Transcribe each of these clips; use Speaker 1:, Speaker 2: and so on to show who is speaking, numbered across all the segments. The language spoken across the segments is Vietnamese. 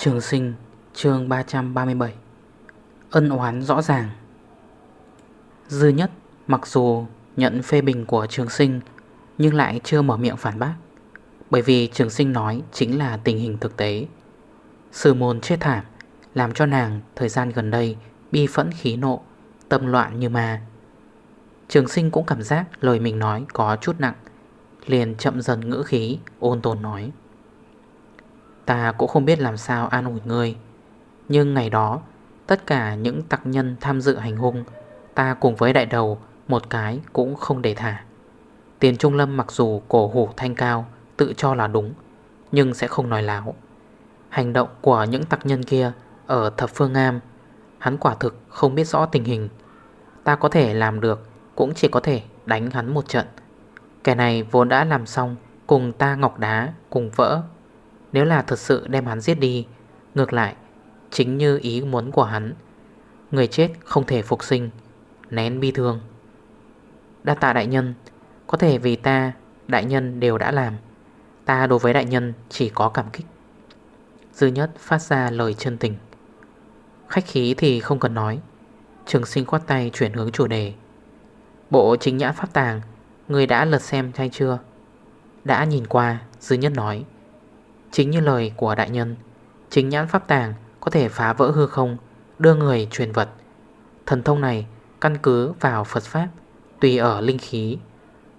Speaker 1: Trường sinh, chương 337 Ân oán rõ ràng. Dư nhất, mặc dù nhận phê bình của trường sinh, Nhưng lại chưa mở miệng phản bác. Bởi vì trường sinh nói chính là tình hình thực tế. Sư môn chết thảm, Làm cho nàng thời gian gần đây Bi phẫn khí nộ, Tâm loạn như ma. Trường sinh cũng cảm giác lời mình nói có chút nặng, Liền chậm dần ngữ khí, Ôn tồn nói. Ta cũng không biết làm sao an ủi ngươi. Nhưng ngày đó Tất cả những tặc nhân tham dự hành hung Ta cùng với đại đầu Một cái cũng không để thả. Tiền Trung Lâm mặc dù cổ hủ thanh cao Tự cho là đúng Nhưng sẽ không nói láo. Hành động của những tặc nhân kia Ở thập phương nam, Hắn quả thực không biết rõ tình hình. Ta có thể làm được Cũng chỉ có thể đánh hắn một trận. Kẻ này vốn đã làm xong Cùng ta ngọc đá cùng vỡ nếu là thật sự đem hắn giết đi, Ngược lại, Chính như ý muốn của hắn, Người chết không thể phục sinh, Nén bi thương. Đa tạ đại nhân, Có thể vì ta, Đại nhân đều đã làm. Ta đối với đại nhân chỉ có cảm kích. Dư nhất phát ra lời chân tình. Khách khí thì không cần nói. Trường sinh quát tay chuyển hướng chủ đề. Bộ chính nhãn pháp tàng, Người đã lật xem hay chưa? Đã nhìn qua, Dư nhất nói. Chính như lời của đại nhân Chính nhãn pháp tàng có thể phá vỡ hư không Đưa người truyền vật. Thần thông này căn cứ vào Phật Pháp Tùy ở linh khí.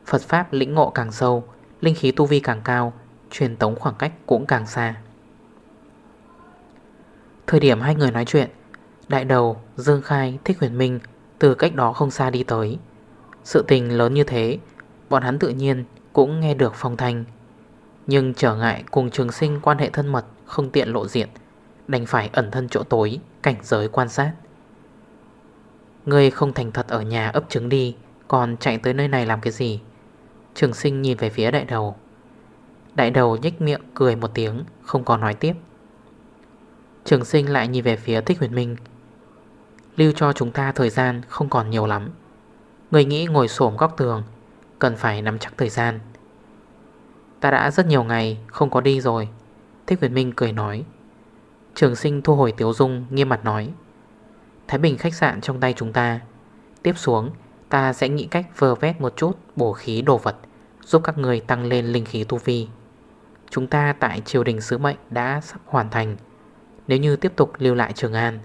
Speaker 1: Phật Pháp lĩnh ngộ càng sâu Linh khí tu vi càng cao Truyền tống khoảng cách cũng càng xa. Thời điểm hai người nói chuyện Đại đầu, Dương Khai, Thích Huyền Minh Từ cách đó không xa đi tới. Sự tình lớn như thế Bọn hắn tự nhiên cũng nghe được phong thanh nhưng trở ngại cùng trường sinh quan hệ thân mật Không tiện lộ diện, Đành phải ẩn thân chỗ tối, Cảnh giới quan sát. Ngươi không thành thật ở nhà ấp trứng đi, Còn chạy tới nơi này làm cái gì? Trường sinh nhìn về phía đại đầu. Đại đầu nhếch miệng cười một tiếng, Không còn nói tiếp. Trường sinh lại nhìn về phía thích huyền minh. Lưu cho chúng ta thời gian không còn nhiều lắm. Người nghĩ ngồi xổm góc tường, Cần phải nắm chắc thời gian. Ta đã rất nhiều ngày không có đi rồi. Thích Huyền Minh cười nói. Trường sinh thu hồi tiếu dung, nghiêm mặt nói. Thái Bình khách sạn trong tay chúng ta. Tiếp xuống, Ta sẽ nghĩ cách vơ vét một chút bổ khí đồ vật, Giúp các người tăng lên linh khí tu vi. Chúng ta tại triều đình sứ mệnh đã sắp hoàn thành. Nếu như tiếp tục lưu lại Trường An,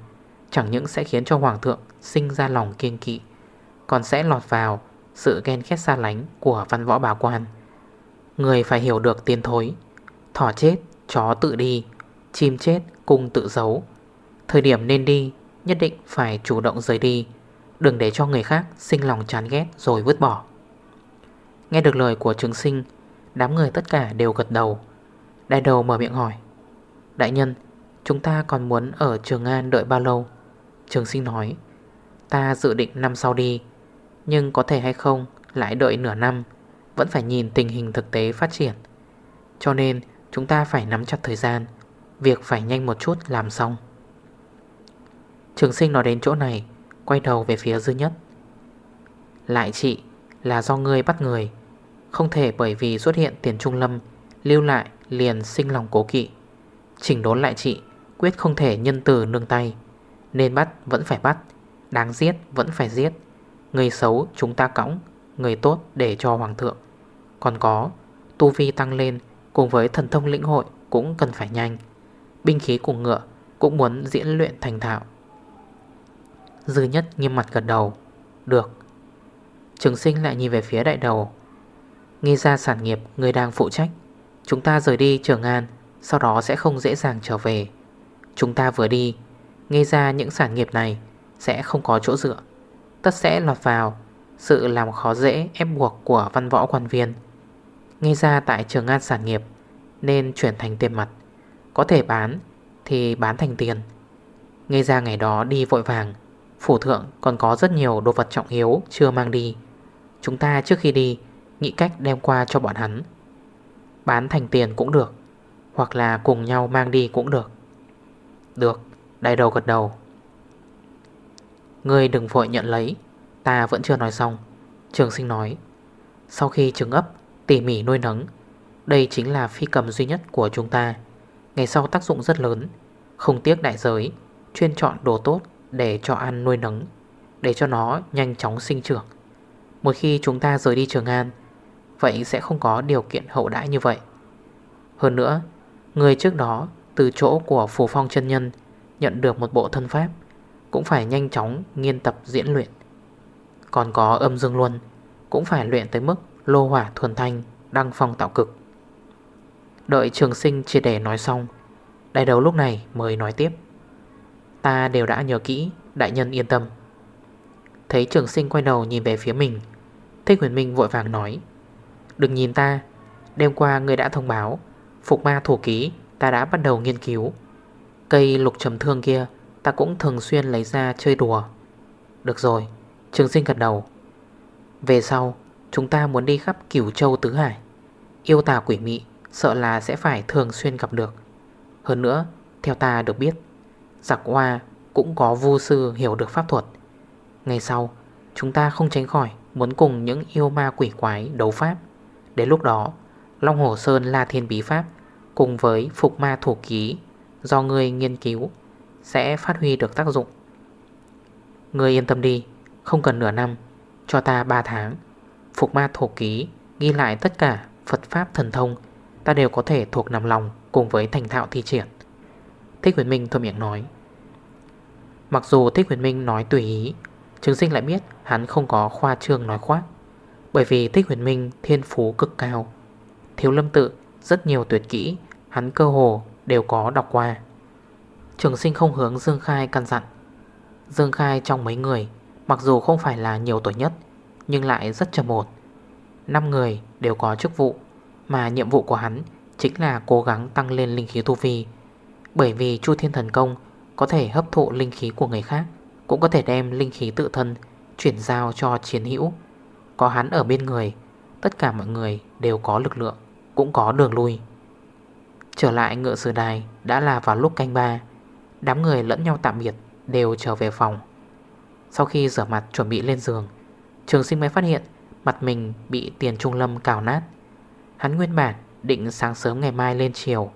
Speaker 1: Chẳng những sẽ khiến cho Hoàng thượng sinh ra lòng kiên kỵ, Còn sẽ lọt vào sự ghen khét xa lánh của văn võ bà quan. Người phải hiểu được tiền thối. Thỏ chết, chó tự đi. Chim chết, cung tự giấu. Thời điểm nên đi Nhất định phải chủ động rời đi. Đừng để cho người khác sinh lòng chán ghét Rồi vứt bỏ. Nghe được lời của trường sinh Đám người tất cả đều gật đầu. Đại đầu mở miệng hỏi Đại nhân, chúng ta còn muốn ở Trường An đợi bao lâu? Trường sinh nói Ta dự định năm sau đi Nhưng có thể hay không lại đợi nửa năm vẫn phải nhìn tình hình thực tế phát triển. Cho nên, chúng ta phải nắm chặt thời gian, Việc phải nhanh một chút làm xong. Trường sinh nói đến chỗ này, Quay đầu về phía dư nhất. Lại chị, là do ngươi bắt người, Không thể bởi vì xuất hiện tiền trung lâm, Lưu lại liền sinh lòng cố kỵ. Chỉnh đốn lại chị, Quyết không thể nhân từ nương tay, Nên bắt vẫn phải bắt, Đáng giết vẫn phải giết. Người xấu chúng ta cõng, Người tốt để cho hoàng thượng còn có, Tu vi tăng lên Cùng với thần thông lĩnh hội Cũng cần phải nhanh. Binh khí cùng ngựa Cũng muốn diễn luyện thành thạo. Dư nhất nghiêm mặt gật đầu. Được. Trường sinh lại nhìn về phía đại đầu. Nghi ra sản nghiệp, người đang phụ trách. Chúng ta rời đi Trường An, Sau đó sẽ không dễ dàng trở về. Chúng ta vừa đi, Nghi ra những sản nghiệp này Sẽ không có chỗ dựa. Tất sẽ lọt vào Sự làm khó dễ, ép buộc của văn võ quan viên nghe ra tại trường an sản nghiệp, Nên chuyển thành tiền mặt. Có thể bán thì bán thành tiền. Nghe ra ngày đó đi vội vàng, Phủ thượng còn có rất nhiều đồ vật trọng yếu chưa mang đi. Chúng ta trước khi đi, Nghĩ cách đem qua cho bọn hắn. Bán thành tiền cũng được, Hoặc là cùng nhau mang đi cũng được. Được, Đại đầu gật đầu. Ngươi đừng vội nhận lấy, Ta vẫn chưa nói xong. Trường sinh nói, Sau khi trứng ấp tỉ mỉ nuôi nấng. Đây chính là phi cầm duy nhất của chúng ta. Ngày sau tác dụng rất lớn. Không tiếc đại giới, Chuyên chọn đồ tốt để cho ăn nuôi nấng, Để cho nó nhanh chóng sinh trưởng. Một khi chúng ta rời đi Trường An, Vậy sẽ không có điều kiện hậu đãi như vậy. Hơn nữa, Người trước đó từ chỗ của Phù Phong chân Nhân Nhận được một bộ thân pháp, Cũng phải nhanh chóng nghiên tập diễn luyện. Còn có âm dương luân, Cũng phải luyện tới mức lô hỏa thuần thanh Đăng phong tạo cực. Đợi trường sinh chia để nói xong, Đại đầu lúc này mới nói tiếp. Ta đều đã nhớ kỹ, Đại nhân yên tâm. Thấy trường sinh quay đầu nhìn về phía mình, Thích huyền minh vội vàng nói, Đừng nhìn ta, Đêm qua người đã thông báo, Phục ma thủ ký ta đã bắt đầu nghiên cứu. Cây lục trầm thương kia Ta cũng thường xuyên lấy ra chơi đùa. Được rồi. Trường sinh gật đầu. Về sau chúng ta muốn đi khắp cửu châu tứ hải. Yêu tà quỷ mị, Sợ là sẽ phải thường xuyên gặp được. Hơn nữa, Theo ta được biết, Giặc hoa cũng có vô sư hiểu được pháp thuật. Ngày sau, Chúng ta không tránh khỏi Muốn cùng những yêu ma quỷ quái đấu pháp. Đến lúc đó, Long Hồ Sơn La Thiên Bí Pháp Cùng với Phục Ma Thủ Ký Do ngươi nghiên cứu Sẽ phát huy được tác dụng. Ngươi yên tâm đi, Không cần nửa năm, Cho ta 3 tháng. Phục Ma Thổ Ký Ghi lại tất cả Phật Pháp thần thông, Ta đều có thể thuộc nằm lòng Cùng với thành thạo thi triển. Thích Huyền Minh thôi miệng nói. Mặc dù Thích Huyền Minh nói tùy ý, Trường sinh lại biết hắn không có khoa trương nói khoác. Bởi vì Thích Huyền Minh thiên phú cực cao, Thiếu lâm tự rất nhiều tuyệt kỹ, Hắn cơ hồ đều có đọc qua. Trường sinh không hướng Dương Khai căn dặn. Dương Khai trong mấy người, Mặc dù không phải là nhiều tuổi nhất nhưng lại rất trầm một. Năm người đều có chức vụ, Mà nhiệm vụ của hắn Chính là cố gắng tăng lên linh khí tu vi. Bởi vì Chu Thiên Thần Công Có thể hấp thụ linh khí của người khác, Cũng có thể đem linh khí tự thân Chuyển giao cho chiến hữu. Có hắn ở bên người, Tất cả mọi người đều có lực lượng, Cũng có đường lui. Trở lại ngựa sử đài Đã là vào lúc canh ba, Đám người lẫn nhau tạm biệt Đều trở về phòng. Sau khi rửa mặt chuẩn bị lên giường Trường sinh mới phát hiện Mặt mình bị tiền trung lâm cào nát. Hắn nguyên bản định sáng sớm ngày mai lên chiều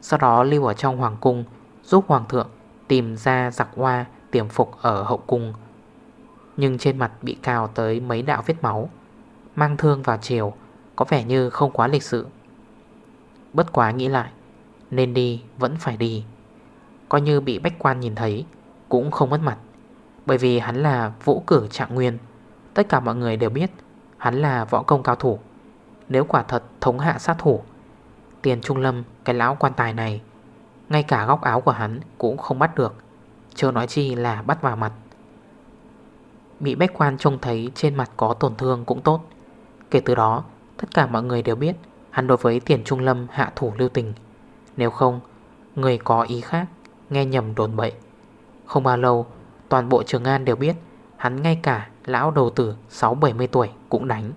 Speaker 1: Sau đó lưu ở trong hoàng cung Giúp hoàng thượng tìm ra giặc hoa tiềm phục ở hậu cung. Nhưng trên mặt bị cào tới mấy đạo vết máu, Mang thương vào chiều Có vẻ như không quá lịch sự. Bất quá nghĩ lại, Nên đi vẫn phải đi. Coi như bị bách quan nhìn thấy Cũng không mất mặt, Bởi vì hắn là vũ cử trạng nguyên Tất cả mọi người đều biết, Hắn là võ công cao thủ. Nếu quả thật thống hạ sát thủ, Tiền trung lâm, cái lão quan tài này, Ngay cả góc áo của hắn cũng không bắt được Chưa nói chi là bắt vào mặt. Bị bách quan trông thấy trên mặt có tổn thương cũng tốt. Kể từ đó, Tất cả mọi người đều biết Hắn đối với tiền trung lâm hạ thủ lưu tình. Nếu không, Người có ý khác, Nghe nhầm đồn bậy. Không bao lâu, Toàn bộ Trường An đều biết Hắn ngay cả lão đầu tử 6-70 tuổi cũng đánh.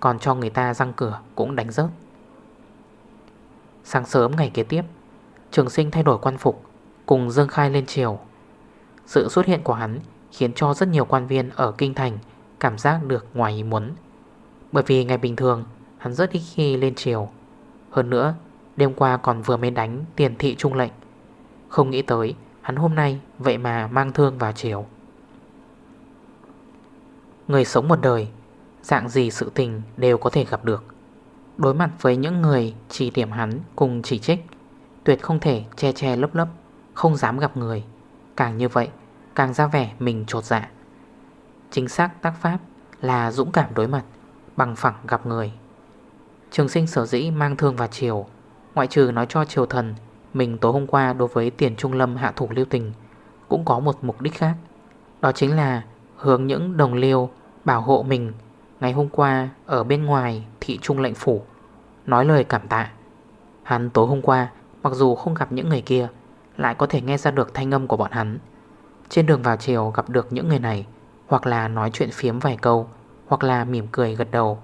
Speaker 1: Còn cho người ta răng cửa cũng đánh rớt. Sáng sớm ngày kế tiếp, Trường sinh thay đổi quan phục, Cùng Dương Khai lên chiều Sự xuất hiện của hắn Khiến cho rất nhiều quan viên ở Kinh Thành Cảm giác được ngoài ý muốn. Bởi vì ngày bình thường, Hắn rất ít khi lên chiều Hơn nữa, đêm qua còn vừa mới đánh tiền thị trung lệnh. Không nghĩ tới, Hắn hôm nay vậy mà mang thương vào chiều Người sống một đời, Dạng gì sự tình đều có thể gặp được. Đối mặt với những người chỉ điểm hắn cùng chỉ trích, Tuyệt không thể che che lấp lấp, Không dám gặp người. Càng như vậy, càng ra vẻ mình trột dạ. Chính xác tác pháp là dũng cảm đối mặt, Bằng phẳng gặp người. Trường sinh sở dĩ mang thương vào chiều Ngoại trừ nói cho triều thần Mình tối hôm qua đối với tiền trung lâm hạ thủ lưu tình, Cũng có một mục đích khác. Đó chính là hướng những đồng liêu Bảo hộ mình Ngày hôm qua ở bên ngoài thị trung lệnh phủ, Nói lời cảm tạ. Hắn tối hôm qua, Mặc dù không gặp những người kia, Lại có thể nghe ra được thanh âm của bọn hắn. Trên đường vào chiều gặp được những người này, Hoặc là nói chuyện phiếm vài câu, Hoặc là mỉm cười gật đầu,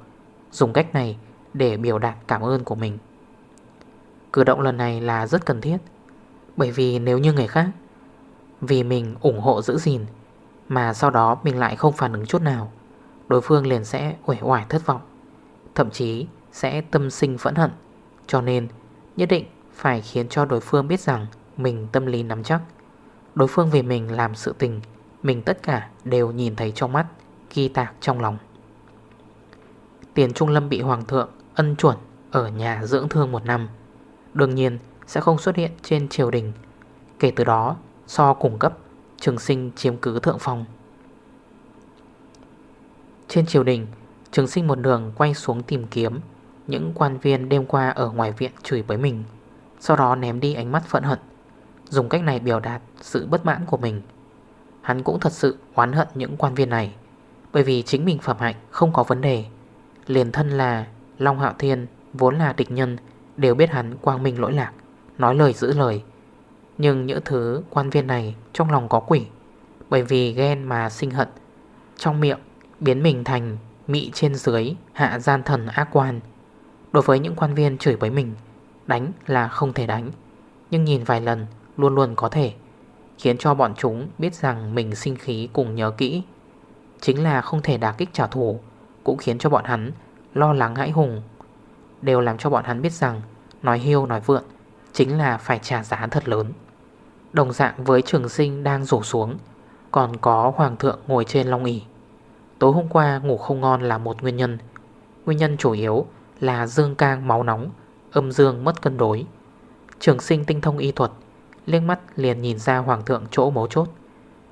Speaker 1: Dùng cách này để biểu đạt cảm ơn của mình. Cử động lần này là rất cần thiết, Bởi vì nếu như người khác Vì mình ủng hộ giữ gìn, Mà sau đó mình lại không phản ứng chút nào Đối phương liền sẽ uể oải thất vọng, Thậm chí sẽ tâm sinh phẫn hận. Cho nên, nhất định phải khiến cho đối phương biết rằng Mình tâm lý nắm chắc. Đối phương vì mình làm sự tình, Mình tất cả đều nhìn thấy trong mắt, Ghi tạc trong lòng. Tiền Trung Lâm bị Hoàng thượng ân chuẩn Ở nhà dưỡng thương một năm, Đương nhiên sẽ không xuất hiện trên triều đình. Kể từ đó, So cùng cấp, Trường sinh chiếm cứ thượng phòng. Trên triều đình, Trường sinh một đường quay xuống tìm kiếm. Những quan viên đêm qua ở ngoài viện chửi với mình, Sau đó ném đi ánh mắt phẫn hận, Dùng cách này biểu đạt sự bất mãn của mình. Hắn cũng thật sự oán hận những quan viên này, Bởi vì chính mình phẩm hạnh không có vấn đề. Liền thân là Long Hạo Thiên, vốn là địch nhân, Đều biết hắn quang minh lỗi lạc, Nói lời giữ lời. Nhưng những thứ quan viên này trong lòng có quỷ, Bởi vì ghen mà sinh hận, Trong miệng biến mình thành Mị trên dưới hạ gian thần ác quan. Đối với những quan viên chửi với mình, Đánh là không thể đánh. Nhưng nhìn vài lần, luôn luôn có thể, Khiến cho bọn chúng biết rằng mình sinh khí cùng nhớ kỹ. Chính là không thể đả kích trả thù, Cũng khiến cho bọn hắn lo lắng hãi hùng. Đều làm cho bọn hắn biết rằng Nói hiêu nói vượn Chính là phải trả giá thật lớn. Đồng dạng với trường sinh đang rổ xuống, Còn có hoàng thượng ngồi trên long ỉ Tối hôm qua ngủ không ngon là một nguyên nhân. Nguyên nhân chủ yếu là dương cang, máu nóng, Âm dương mất cân đối. Trường sinh tinh thông y thuật, Liếc mắt liền nhìn ra hoàng thượng chỗ mấu chốt.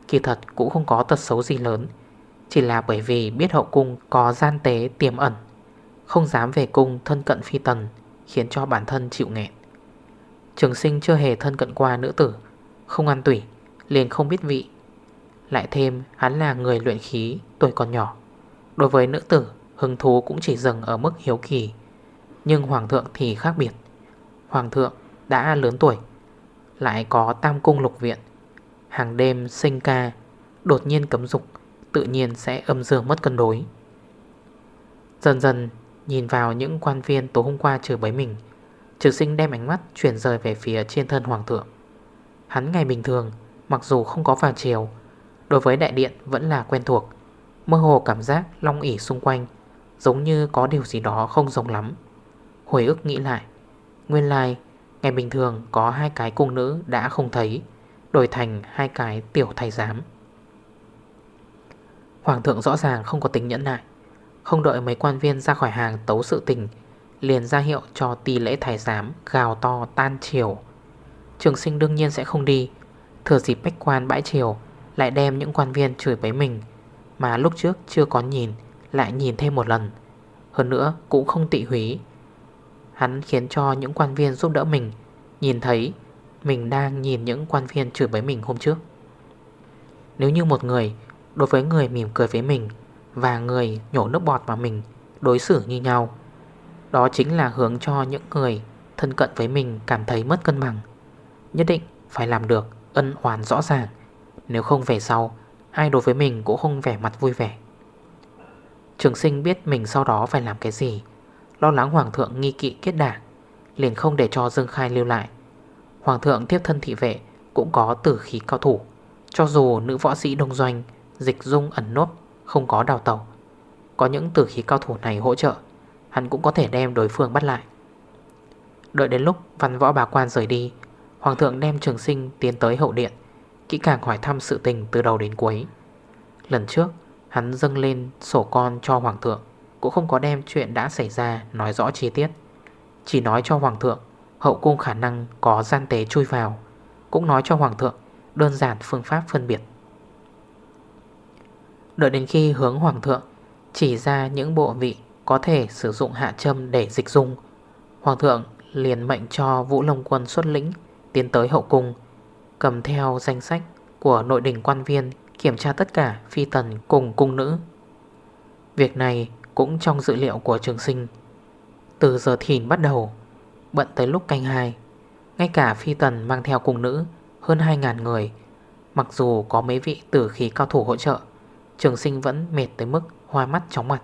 Speaker 1: Kỳ thật cũng không có tật xấu gì lớn, Chỉ là bởi vì biết hậu cung có gian tế tiềm ẩn, Không dám về cung thân cận phi tần, Khiến cho bản thân chịu nghẹn. Trường sinh chưa hề thân cận qua nữ tử, Không ăn tủy, Liền không biết vị lại thêm, hắn là người luyện khí, tuổi còn nhỏ. Đối với nữ tử, Hứng thú cũng chỉ dừng ở mức hiếu kỳ. Nhưng hoàng thượng thì khác biệt. Hoàng thượng đã lớn tuổi, Lại có tam cung lục viện. Hàng đêm sinh ca, Đột nhiên cấm dục, Tự nhiên sẽ âm dương mất cân đối. Dần dần, Nhìn vào những quan viên tối hôm qua trừ bấy mình, trừ sinh đem ánh mắt chuyển rời về phía trên thân hoàng thượng. Hắn ngày bình thường, Mặc dù không có vào chiều Đối với đại điện vẫn là quen thuộc, Mơ hồ cảm giác long ỉ xung quanh, Giống như có điều gì đó không giống lắm. Hồi ức nghĩ lại, Nguyên lai, Ngày bình thường có hai cái cung nữ đã không thấy, Đổi thành hai cái tiểu thầy giám. Hoàng thượng rõ ràng không có tính nhẫn nại, Không đợi mấy quan viên ra khỏi hàng tấu sự tình, Liền ra hiệu cho tỷ lễ thái giám Gào to tan chiều Trường sinh đương nhiên sẽ không đi, Thừa dịp bách quan bãi chiều lại đem những quan viên chửi bấy mình, Mà lúc trước chưa có nhìn, Lại nhìn thêm một lần. Hơn nữa, cũng không tị húy Hắn khiến cho những quan viên giúp đỡ mình, Nhìn thấy Mình đang nhìn những quan viên chửi bấy mình hôm trước. Nếu như một người Đối với người mỉm cười với mình Và người nhổ nước bọt vào mình Đối xử như nhau, Đó chính là hướng cho những người Thân cận với mình cảm thấy mất cân bằng, Nhất định phải làm được Ân oán rõ ràng. Nếu không về sau, Ai đối với mình cũng không vẻ mặt vui vẻ. Trường sinh biết mình sau đó phải làm cái gì, Lo lắng hoàng thượng nghi kỵ kết đảng Liền không để cho Dương Khai lưu lại. Hoàng thượng tiếp thân thị vệ Cũng có tử khí cao thủ, Cho dù nữ võ sĩ đông doanh, Dịch dung ẩn nốt Không có đào tàu Có những tử khí cao thủ này hỗ trợ, Hắn cũng có thể đem đối phương bắt lại. Đợi đến lúc văn võ bà quan rời đi, Hoàng thượng đem trường sinh tiến tới hậu điện. Kỹ càng hỏi thăm sự tình từ đầu đến cuối. Lần trước, Hắn dâng lên sổ con cho hoàng thượng, Cũng không có đem chuyện đã xảy ra Nói rõ chi tiết. Chỉ nói cho hoàng thượng, Hậu cung khả năng có gian tế chui vào, Cũng nói cho hoàng thượng Đơn giản phương pháp phân biệt. Đợi đến khi hướng hoàng thượng Chỉ ra những bộ vị Có thể sử dụng hạ châm để dịch dung, Hoàng thượng liền mệnh cho Vũ Long Quân xuất lĩnh, Tiến tới hậu cung. Cầm theo danh sách của nội đình quan viên Kiểm tra tất cả phi tần cùng cung nữ. Việc này cũng trong dự liệu của trường sinh. Từ giờ thìn bắt đầu, Bận tới lúc canh hai, Ngay cả phi tần mang theo cung nữ Hơn 2.000 người, Mặc dù có mấy vị tử khí cao thủ hỗ trợ, Trường sinh vẫn mệt tới mức hoa mắt chóng mặt.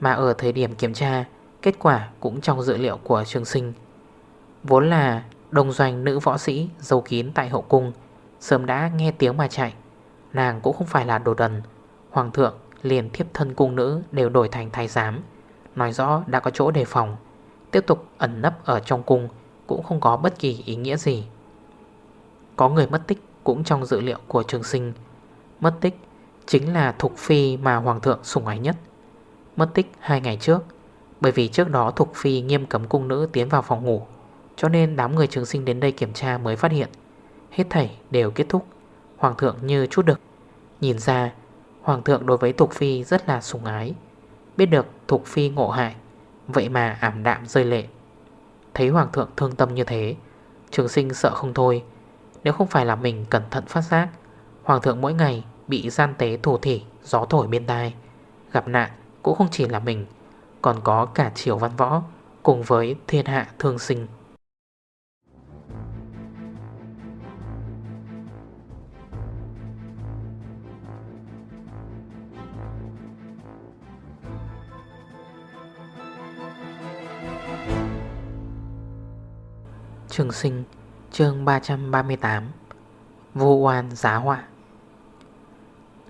Speaker 1: Mà ở thời điểm kiểm tra, Kết quả cũng trong dự liệu của trường sinh. Vốn là đồng doanh nữ võ sĩ Dâu kín tại hậu cung, Sớm đã nghe tiếng mà chạy. Nàng cũng không phải là đồ đần. Hoàng thượng liền thiếp thân cung nữ Đều đổi thành thái giám, Nói rõ đã có chỗ đề phòng. Tiếp tục ẩn nấp ở trong cung Cũng không có bất kỳ ý nghĩa gì. Có người mất tích Cũng trong dự liệu của trường sinh. Mất tích chính là Thục Phi Mà Hoàng thượng sủng ái nhất. Mất tích 2 ngày trước, Bởi vì trước đó Thục Phi nghiêm cấm cung nữ tiến vào phòng ngủ. Cho nên đám người trường sinh đến đây kiểm tra mới phát hiện. Hết thảy đều kết thúc. Hoàng thượng như chút được. Nhìn ra, Hoàng thượng đối với Thục Phi rất là sủng ái. Biết được Thục Phi ngộ hại, Vậy mà ảm đạm rơi lệ. Thấy Hoàng thượng thương tâm như thế, Trường sinh sợ không thôi. Nếu không phải là mình cẩn thận phát giác, Hoàng thượng mỗi ngày bị gian tế thủ thỉ, Gió thổi bên tai. Gặp nạn cũng không chỉ là mình, Còn có cả triều văn võ Cùng với thiên hạ thương sinh. Trường sinh, chương 338 Vô oan giá họa.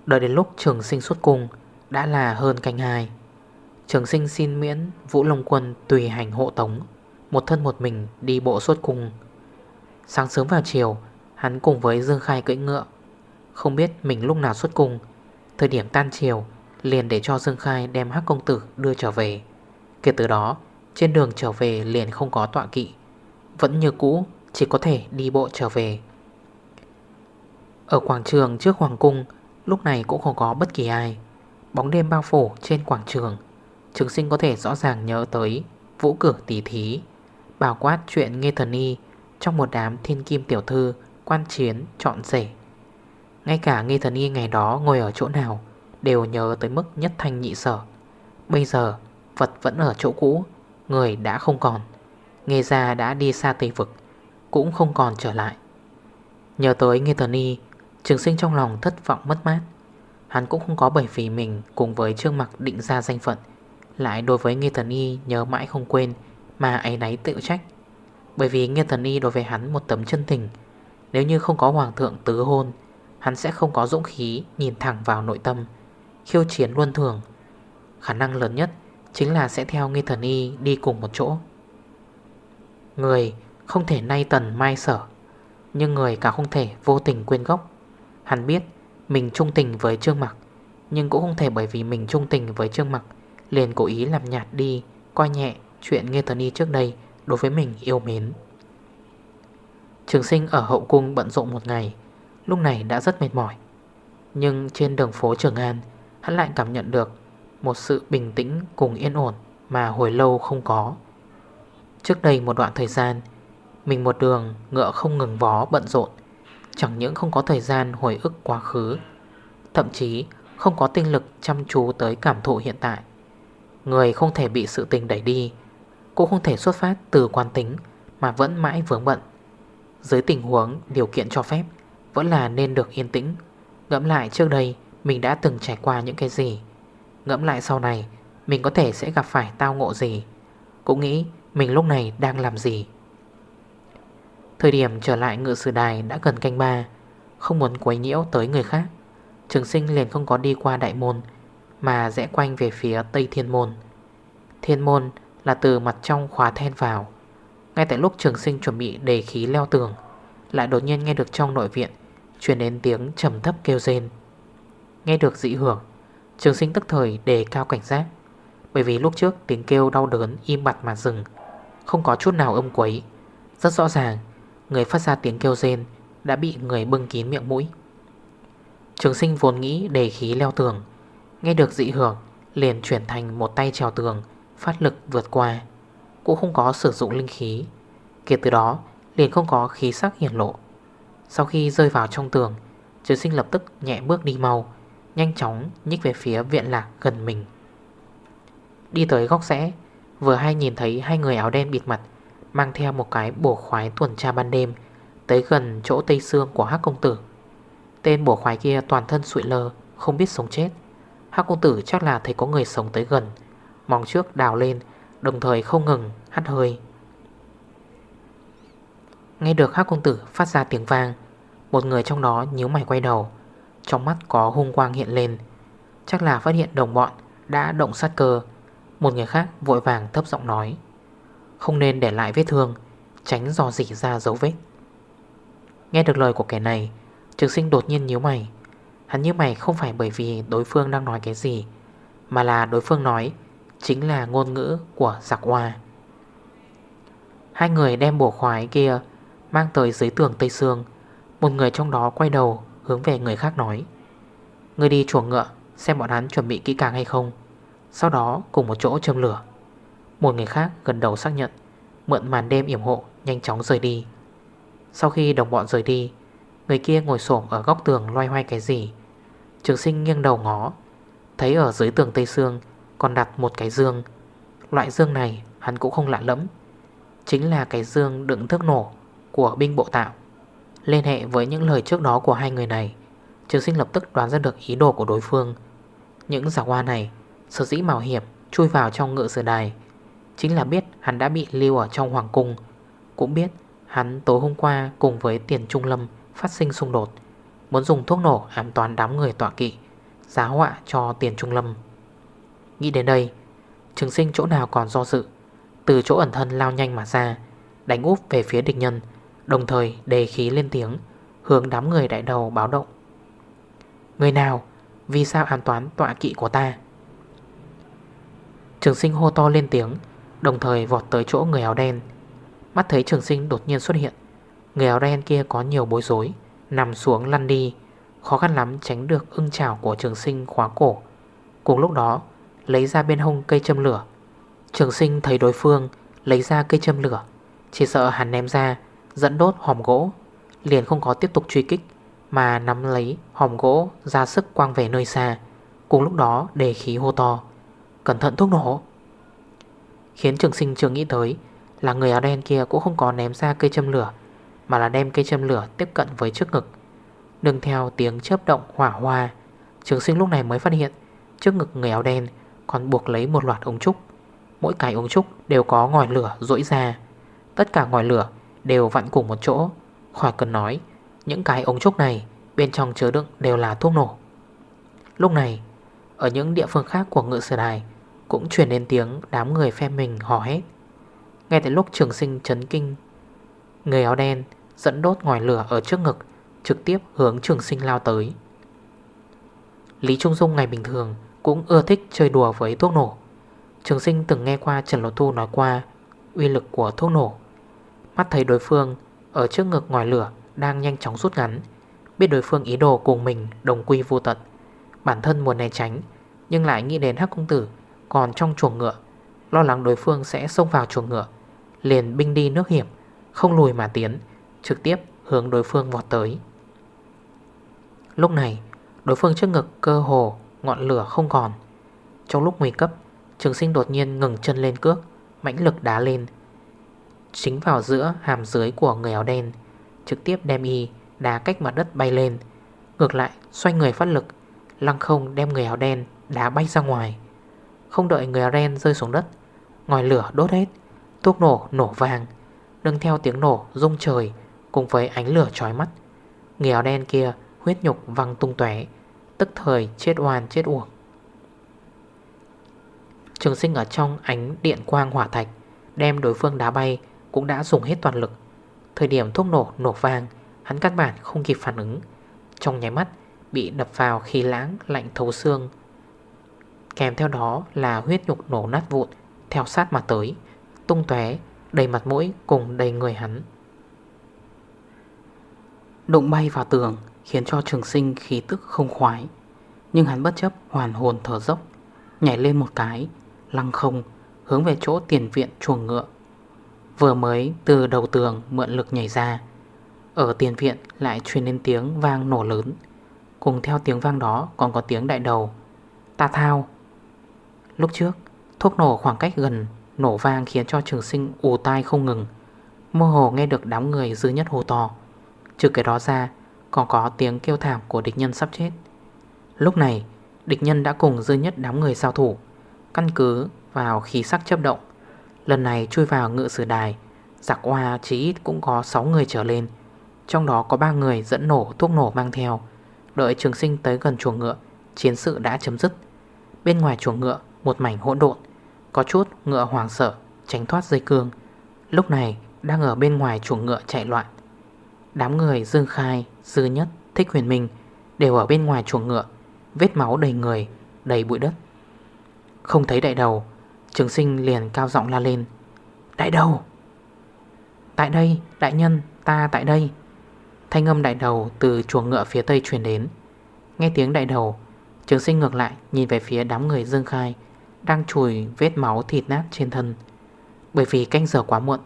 Speaker 1: Đợi đến lúc trường sinh xuất cung, Đã là hơn canh hai. Trường sinh xin miễn Vũ Long Quân tùy hành hộ tống, Một thân một mình đi bộ xuất cung. Sáng sớm vào chiều, Hắn cùng với Dương Khai cưỡi ngựa. Không biết mình lúc nào xuất cung, Thời điểm tan chiều, Liền để cho Dương Khai đem hắc công tử đưa trở về. Kể từ đó, Trên đường trở về liền không có tọa kỵ vẫn như cũ, Chỉ có thể đi bộ trở về. Ở quảng trường trước Hoàng Cung, Lúc này cũng không có bất kỳ ai. Bóng đêm bao phủ trên quảng trường Trường sinh có thể rõ ràng nhớ tới Vũ cử tỷ thí Bảo quát chuyện nghe thần y Trong một đám thiên kim tiểu thư Quan chiến chọn rể. Ngay cả nghe thần y ngày đó ngồi ở chỗ nào Đều nhớ tới mức nhất thanh nhị sở. Bây giờ, vật vẫn ở chỗ cũ, Người đã không còn. Nghe ra đã đi xa Tây Vực, Cũng không còn trở lại. Nhớ tới Nghe Thần Y Trường sinh trong lòng thất vọng mất mát. Hắn cũng không có bởi vì mình cùng với Trương Mặc định ra danh phận, Lại đối với Nghe Thần Y nhớ mãi không quên Mà ấy nấy tự trách. Bởi vì Nghe Thần Y đối với hắn một tấm chân tình, Nếu như không có Hoàng thượng tứ hôn, Hắn sẽ không có dũng khí nhìn thẳng vào nội tâm, Khiêu chiến luân thường. Khả năng lớn nhất Chính là sẽ theo Nghi Thần Y đi cùng một chỗ. Người không thể nay tần mai sở, Nhưng người cả không thể vô tình quên gốc. Hắn biết mình trung tình với Trương Mặc, Nhưng cũng không thể bởi vì mình trung tình với Trương Mặc Liền cố ý làm nhạt đi, Coi nhẹ chuyện nghe thần y trước đây Đối với mình yêu mến. Trường sinh ở hậu cung bận rộn một ngày, Lúc này đã rất mệt mỏi. Nhưng trên đường phố Trường An, Hắn lại cảm nhận được Một sự bình tĩnh cùng yên ổn Mà hồi lâu không có. Trước đây một đoạn thời gian, Mình một đường ngựa không ngừng vó bận rộn. Chẳng những không có thời gian hồi ức quá khứ, Thậm chí không có tinh lực chăm chú tới cảm thụ hiện tại. Người không thể bị sự tình đẩy đi, Cũng không thể xuất phát từ quan tính Mà vẫn mãi vướng bận. Dưới tình huống điều kiện cho phép, Vẫn là nên được yên tĩnh. Ngẫm lại trước đây Mình đã từng trải qua những cái gì. Ngẫm lại sau này, Mình có thể sẽ gặp phải tao ngộ gì. Cũng nghĩ mình lúc này đang làm gì? Thời điểm trở lại ngựa sử đài đã gần canh ba, Không muốn quấy nhiễu tới người khác. Trường sinh liền không có đi qua đại môn, Mà rẽ quanh về phía tây thiên môn. Thiên môn là từ mặt trong khóa then vào. Ngay tại lúc trường sinh chuẩn bị đề khí leo tường, Lại đột nhiên nghe được trong nội viện Truyền đến tiếng trầm thấp kêu rên. Nghe được dị hưởng, Trường sinh tức thời đề cao cảnh giác, Bởi vì lúc trước tiếng kêu đau đớn im bặt mà dừng không có chút nào âm quấy. Rất rõ ràng, Người phát ra tiếng kêu rên Đã bị người bưng kín miệng mũi. Trường sinh vốn nghĩ đề khí leo tường, Nghe được dị hưởng, Liền chuyển thành một tay trèo tường, Phát lực vượt qua. Cũng không có sử dụng linh khí. Kể từ đó, liền không có khí sắc hiển lộ. Sau khi rơi vào trong tường, Trường sinh lập tức nhẹ bước đi mau, Nhanh chóng nhích về phía viện lạc gần mình. Đi tới góc rẽ Vừa hay nhìn thấy hai người áo đen bịt mặt, Mang theo một cái bổ khoái tuần tra ban đêm, Tới gần chỗ tây xương của Hắc Công Tử. Tên bổ khoái kia toàn thân sụi lơ, Không biết sống chết. Hắc Công Tử chắc là thấy có người sống tới gần, Mong trước đào lên, Đồng thời không ngừng hắt hơi. Nghe được Hắc Công Tử phát ra tiếng vang, Một người trong đó nhíu mày quay đầu, Trong mắt có hung quang hiện lên. Chắc là phát hiện đồng bọn đã động sát cơ một người khác vội vàng thấp giọng nói, Không nên để lại vết thương, Tránh dò dỉ ra dấu vết. Nghe được lời của kẻ này Trường sinh đột nhiên nhíu mày. Hắn như mày không phải bởi vì đối phương đang nói cái gì, Mà là đối phương nói Chính là ngôn ngữ của giặc hoa. Hai người đem bổ khoái kia Mang tới dưới tường Tây Sương. Một người trong đó quay đầu Hướng về người khác nói Người đi chuồng ngựa Xem bọn hắn chuẩn bị kỹ càng hay không. Sau đó, cùng một chỗ châm lửa. Một người khác gần đầu xác nhận, Mượn màn đêm yểm hộ, nhanh chóng rời đi. Sau khi đồng bọn rời đi, Người kia ngồi xổm ở góc tường loay hoay cái gì. Trường sinh nghiêng đầu ngó, Thấy ở dưới tường Tây Sương Còn đặt một cái dương. Loại dương này hắn cũng không lạ lẫm. Chính là cái dương đựng thức nổ Của binh bộ tạo. Liên hệ với những lời trước đó của hai người này, Trường sinh lập tức đoán ra được ý đồ của đối phương. Những giả hoa này Sở dĩ mạo hiểm chui vào trong ngựa sửa đài Chính là biết hắn đã bị lưu ở trong hoàng cung. Cũng biết hắn tối hôm qua cùng với tiền trung lâm phát sinh xung đột, Muốn dùng thuốc nổ ám toán đám người tọa kỵ, Giá họa cho tiền trung lâm. Nghĩ đến đây, Trường sinh chỗ nào còn do dự, Từ chỗ ẩn thân lao nhanh mà ra, Đánh úp về phía địch nhân, Đồng thời đề khí lên tiếng, Hướng đám người đại đầu báo động. Người nào, Vì sao an toán tọa kỵ của ta? Trường sinh hô to lên tiếng, Đồng thời vọt tới chỗ người áo đen. Mắt thấy trường sinh đột nhiên xuất hiện. Người áo đen kia có nhiều bối rối, Nằm xuống lăn đi. Khó khăn lắm tránh được ưng chảo của trường sinh khóa cổ. Cùng lúc đó, Lấy ra bên hông cây châm lửa. Trường sinh thấy đối phương Lấy ra cây châm lửa, Chỉ sợ hắn ném ra, Dẫn đốt hòm gỗ. Liền không có tiếp tục truy kích, Mà nắm lấy hòm gỗ ra sức quang về nơi xa. Cùng lúc đó đề khí hô to. Cẩn thận thuốc nổ. Khiến trường sinh chưa nghĩ tới Là người áo đen kia cũng không có ném ra cây châm lửa, Mà là đem cây châm lửa tiếp cận với trước ngực. Đừng theo tiếng chớp động hỏa hoa, Trường sinh lúc này mới phát hiện Trước ngực người áo đen Còn buộc lấy một loạt ống trúc. Mỗi cái ống trúc đều có ngòi lửa rỗi ra. Tất cả ngòi lửa đều vặn cùng một chỗ. Khỏi cần nói, Những cái ống trúc này Bên trong chứa đựng đều là thuốc nổ. Lúc này, Ở những địa phương khác của ngự sở đài cũng chuyển đến tiếng đám người phe mình hò hét. Ngay tại lúc trường sinh chấn kinh, Người áo đen dẫn đốt ngòi lửa ở trước ngực, Trực tiếp hướng trường sinh lao tới. Lý Trung Dung ngày bình thường Cũng ưa thích chơi đùa với thuốc nổ. Trường sinh từng nghe qua Trần Lột Thu nói qua Uy lực của thuốc nổ. Mắt thấy đối phương Ở trước ngực ngoài lửa Đang nhanh chóng rút ngắn, Biết đối phương ý đồ cùng mình đồng quy vô tận. Bản thân muốn né tránh, Nhưng lại nghĩ đến hắc công tử còn trong chuồng ngựa. Lo lắng đối phương sẽ xông vào chuồng ngựa, Liền binh đi nước hiểm, Không lùi mà tiến, Trực tiếp hướng đối phương vọt tới. Lúc này, Đối phương trước ngực cơ hồ Ngọn lửa không còn. Trong lúc nguy cấp, Trường sinh đột nhiên ngừng chân lên cước, Mãnh lực đá lên. Chính vào giữa hàm dưới của người áo đen, Trực tiếp đem y đá cách mặt đất bay lên. Ngược lại, xoay người phát lực, Lăng không đem người áo đen đá bay ra ngoài. Không đợi người Aren rơi xuống đất Ngòi lửa đốt hết Thuốc nổ nổ vàng đứng theo tiếng nổ rung trời Cùng với ánh lửa trói mắt. Người áo đen kia huyết nhục văng tung tóe Tức thời chết oan chết uổng. Trường sinh ở trong ánh điện quang hỏa thạch Đem đối phương đá bay Cũng đã dùng hết toàn lực. Thời điểm thuốc nổ nổ vàng, Hắn căn bản không kịp phản ứng. Trong nháy mắt bị đập vào khí lãng lạnh thấu xương Kèm theo đó là huyết nhục nổ nát vụn, Theo sát mà tới, Tung tóe, đầy mặt mũi cùng đầy người hắn. Đụng bay vào tường Khiến cho trường sinh khí tức không khoái, Nhưng hắn bất chấp hoàn hồn thở dốc, Nhảy lên một cái, Lăng không, hướng về chỗ tiền viện chuồng ngựa. Vừa mới từ đầu tường mượn lực nhảy ra, Ở tiền viện lại truyền lên tiếng vang nổ lớn. Cùng theo tiếng vang đó còn có tiếng đại đầu, Ta thao Lúc trước, thuốc nổ khoảng cách gần, Nổ vang khiến cho trường sinh ù tai không ngừng. Mơ hồ nghe được đám người dư nhất hồ to. Trừ cái đó ra, Còn có tiếng kêu thảm của địch nhân sắp chết. Lúc này, Địch nhân đã cùng dư nhất đám người giao thủ, Căn cứ vào khí sắc chấp động. Lần này chui vào ngựa sử đài, Giặc hoa chỉ ít cũng có 6 người trở lên. Trong đó có 3 người dẫn nổ thuốc nổ mang theo. Đợi trường sinh tới gần chuồng ngựa, Chiến sự đã chấm dứt. Bên ngoài chuồng ngựa một mảnh hỗn độn Có chút ngựa hoàng sợ Tránh thoát dây cương. Lúc này đang ở bên ngoài chuồng ngựa chạy loạn. Đám người Dương Khai, Dư Nhất, Thích Huyền Minh Đều ở bên ngoài chuồng ngựa Vết máu đầy người, đầy bụi đất. Không thấy đại đầu Trường sinh liền cao giọng la lên Đại đầu! Tại đây, đại nhân, ta tại đây. Thanh âm đại đầu từ chuồng ngựa phía tây truyền đến. Nghe tiếng đại đầu Trường sinh ngược lại nhìn về phía đám người Dương Khai. Đang chùi vết máu thịt nát trên thân. Bởi vì canh giờ quá muộn,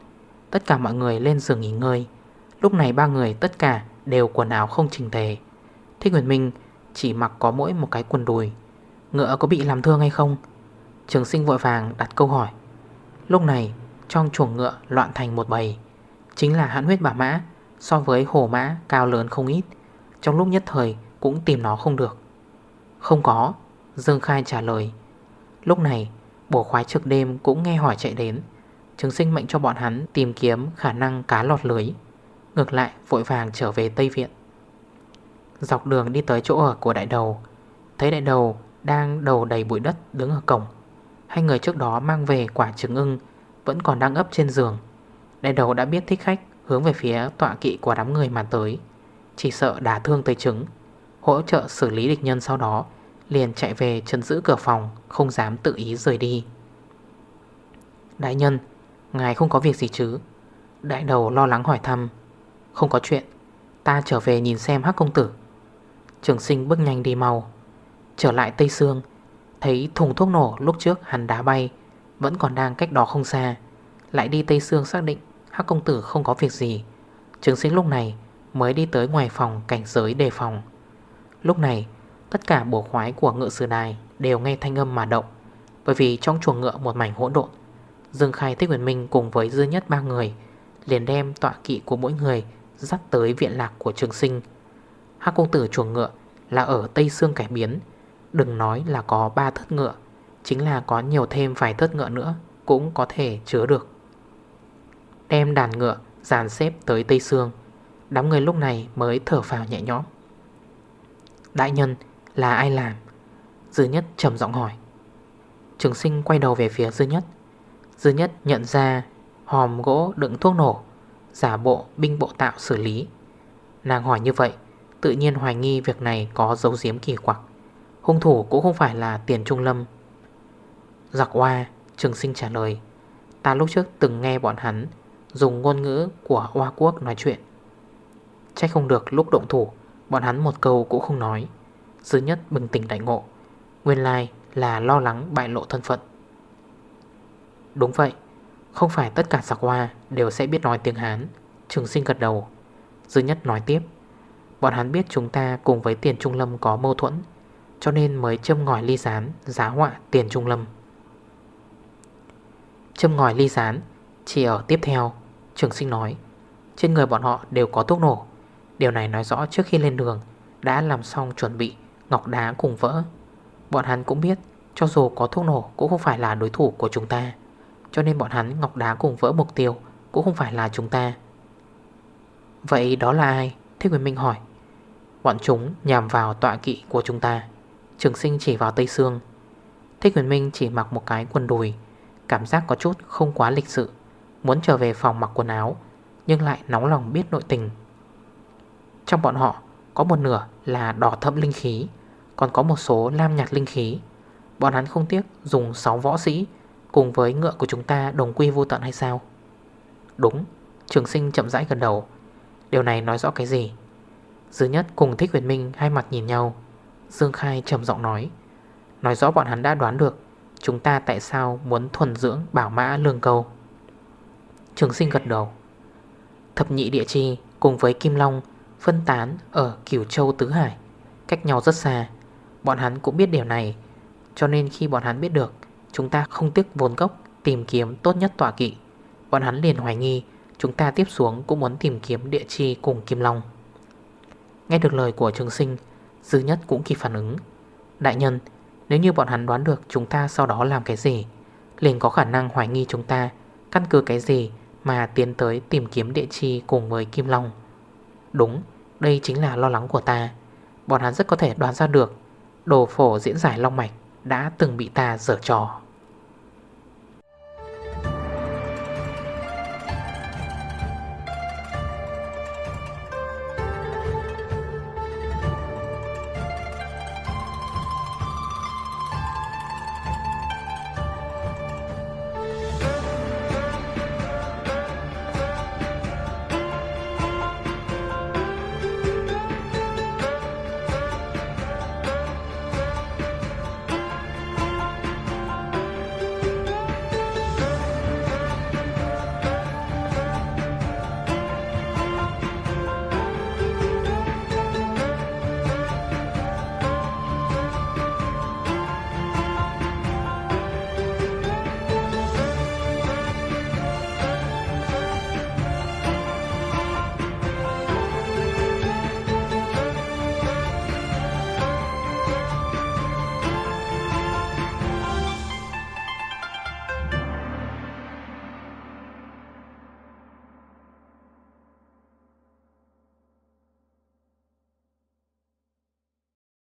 Speaker 1: Tất cả mọi người lên giường nghỉ ngơi. Lúc này ba người tất cả đều quần áo không chỉnh tề. Thích Nguyệt Minh chỉ mặc có mỗi một cái quần đùi. Ngựa có bị làm thương hay không? Trường sinh vội vàng đặt câu hỏi. Lúc này, trong chuồng ngựa loạn thành một bầy. Chính là hãn huyết bà mã, So với hổ mã cao lớn không ít. Trong lúc nhất thời cũng tìm nó không được. Không có, Dương Khai trả lời. Lúc này, bổ khoái trực đêm cũng nghe hỏi chạy đến. Chứng sinh mệnh cho bọn hắn tìm kiếm khả năng cá lọt lưới. Ngược lại, vội vàng trở về Tây Viện. Dọc đường đi tới chỗ ở của đại đầu, Thấy đại đầu đang đầu đầy bụi đất đứng ở cổng. Hai người trước đó mang về quả trứng ưng Vẫn còn đang ấp trên giường. Đại đầu đã biết thích khách Hướng về phía tọa kỵ của đám người mà tới, Chỉ sợ đả thương tới trứng, Hỗ trợ xử lý địch nhân sau đó. Liền chạy về chân giữ cửa phòng, Không dám tự ý rời đi. Đại nhân, Ngài không có việc gì chứ? Đại đầu lo lắng hỏi thăm. Không có chuyện, Ta trở về nhìn xem hắc công tử. Trường sinh bước nhanh đi mau. Trở lại Tây Sương, Thấy thùng thuốc nổ lúc trước hắn đá bay, Vẫn còn đang cách đó không xa. Lại đi Tây Sương xác định Hắc công tử không có việc gì. Trường sinh lúc này mới đi tới ngoài phòng cảnh giới đề phòng. Lúc này tất cả bổ khoái của ngựa sử đài Đều nghe thanh âm mà động, Bởi vì trong chuồng ngựa một mảnh hỗn độn, Dương Khai Thích Huyền Minh cùng với dư nhất ba người Liền đem tọa kỵ của mỗi người Dắt tới viện lạc của trường sinh. Hắc công tử chuồng ngựa Là ở Tây Sương cải biến, Đừng nói là có 3 thất ngựa, Chính là có nhiều thêm vài thất ngựa nữa Cũng có thể chứa được. Đem đàn ngựa dàn xếp tới Tây Sương, Đám người lúc này mới thở phào nhẹ nhõm. Đại nhân là ai làm? Dư nhất trầm giọng hỏi. Trường sinh quay đầu về phía dư nhất. Dư nhất nhận ra hòm gỗ đựng thuốc nổ, Giả bộ binh bộ tạo xử lý. Nàng hỏi như vậy, Tự nhiên hoài nghi việc này có dấu diếm kỳ quặc. Hung thủ cũng không phải là tiền trung lâm. Giặc hoa Trường sinh trả lời, Ta lúc trước từng nghe bọn hắn Dùng ngôn ngữ của Hoa Quốc nói chuyện. Trách không được lúc động thủ, Bọn hắn một câu cũng không nói. Dư nhất bừng tỉnh đại ngộ. Nguyên lai là lo lắng bại lộ thân phận. Đúng vậy, Không phải tất cả giặc hoa đều sẽ biết nói tiếng Hán. Trường sinh gật đầu. Dư nhất nói tiếp, Bọn hắn biết chúng ta cùng với tiền trung lâm có mâu thuẫn, Cho nên mới châm ngòi ly gián, Giá họa tiền trung lâm. Châm ngòi ly gián Chỉ ở tiếp theo, Trường sinh nói, Trên người bọn họ đều có thuốc nổ. Điều này nói rõ trước khi lên đường, Đã làm xong chuẩn bị ngọc đá cùng vỡ. Bọn hắn cũng biết, Cho dù có thuốc nổ cũng không phải là đối thủ của chúng ta. Cho nên bọn hắn, ngọc đá cùng vỡ mục tiêu Cũng không phải là chúng ta. Vậy đó là ai? Thích Quyền Minh hỏi. Bọn chúng nhằm vào tọa kỵ của chúng ta. Trường sinh chỉ vào Tây Sương. Thích Quyền Minh chỉ mặc một cái quần đùi, Cảm giác có chút không quá lịch sự, Muốn trở về phòng mặc quần áo, Nhưng lại nóng lòng biết nội tình. Trong bọn họ, Có một nửa là đỏ thẫm linh khí còn có một số lam nhạt linh khí. Bọn hắn không tiếc dùng 6 võ sĩ Cùng với ngựa của chúng ta đồng quy vô tận hay sao? Đúng, Trường sinh chậm rãi gần đầu. Điều này nói rõ cái gì? Dư nhất cùng Thích Huyền Minh hai mặt nhìn nhau. Dương Khai trầm giọng nói. Nói rõ bọn hắn đã đoán được Chúng ta tại sao muốn thuần dưỡng bảo mã lương câu. Trường sinh gật đầu. Thập nhị địa chi cùng với Kim Long Phân tán ở Cửu Châu Tứ Hải, Cách nhau rất xa. Bọn hắn cũng biết điều này. Cho nên khi bọn hắn biết được, Chúng ta không tiếc vốn gốc Tìm kiếm tốt nhất tọa kỵ. Bọn hắn liền hoài nghi, Chúng ta tiếp xuống cũng muốn tìm kiếm địa chi cùng Kim Long. Nghe được lời của trường sinh, Dư nhất cũng kịp phản ứng. Đại nhân, Nếu như bọn hắn đoán được chúng ta sau đó làm cái gì, liền có khả năng hoài nghi chúng ta, Căn cứ cái gì mà tiến tới tìm kiếm địa chi cùng với Kim Long. Đúng, Đây chính là lo lắng của ta. Bọn hắn rất có thể đoán ra được Đồ phổ diễn giải long mạch Đã từng bị ta dở trò.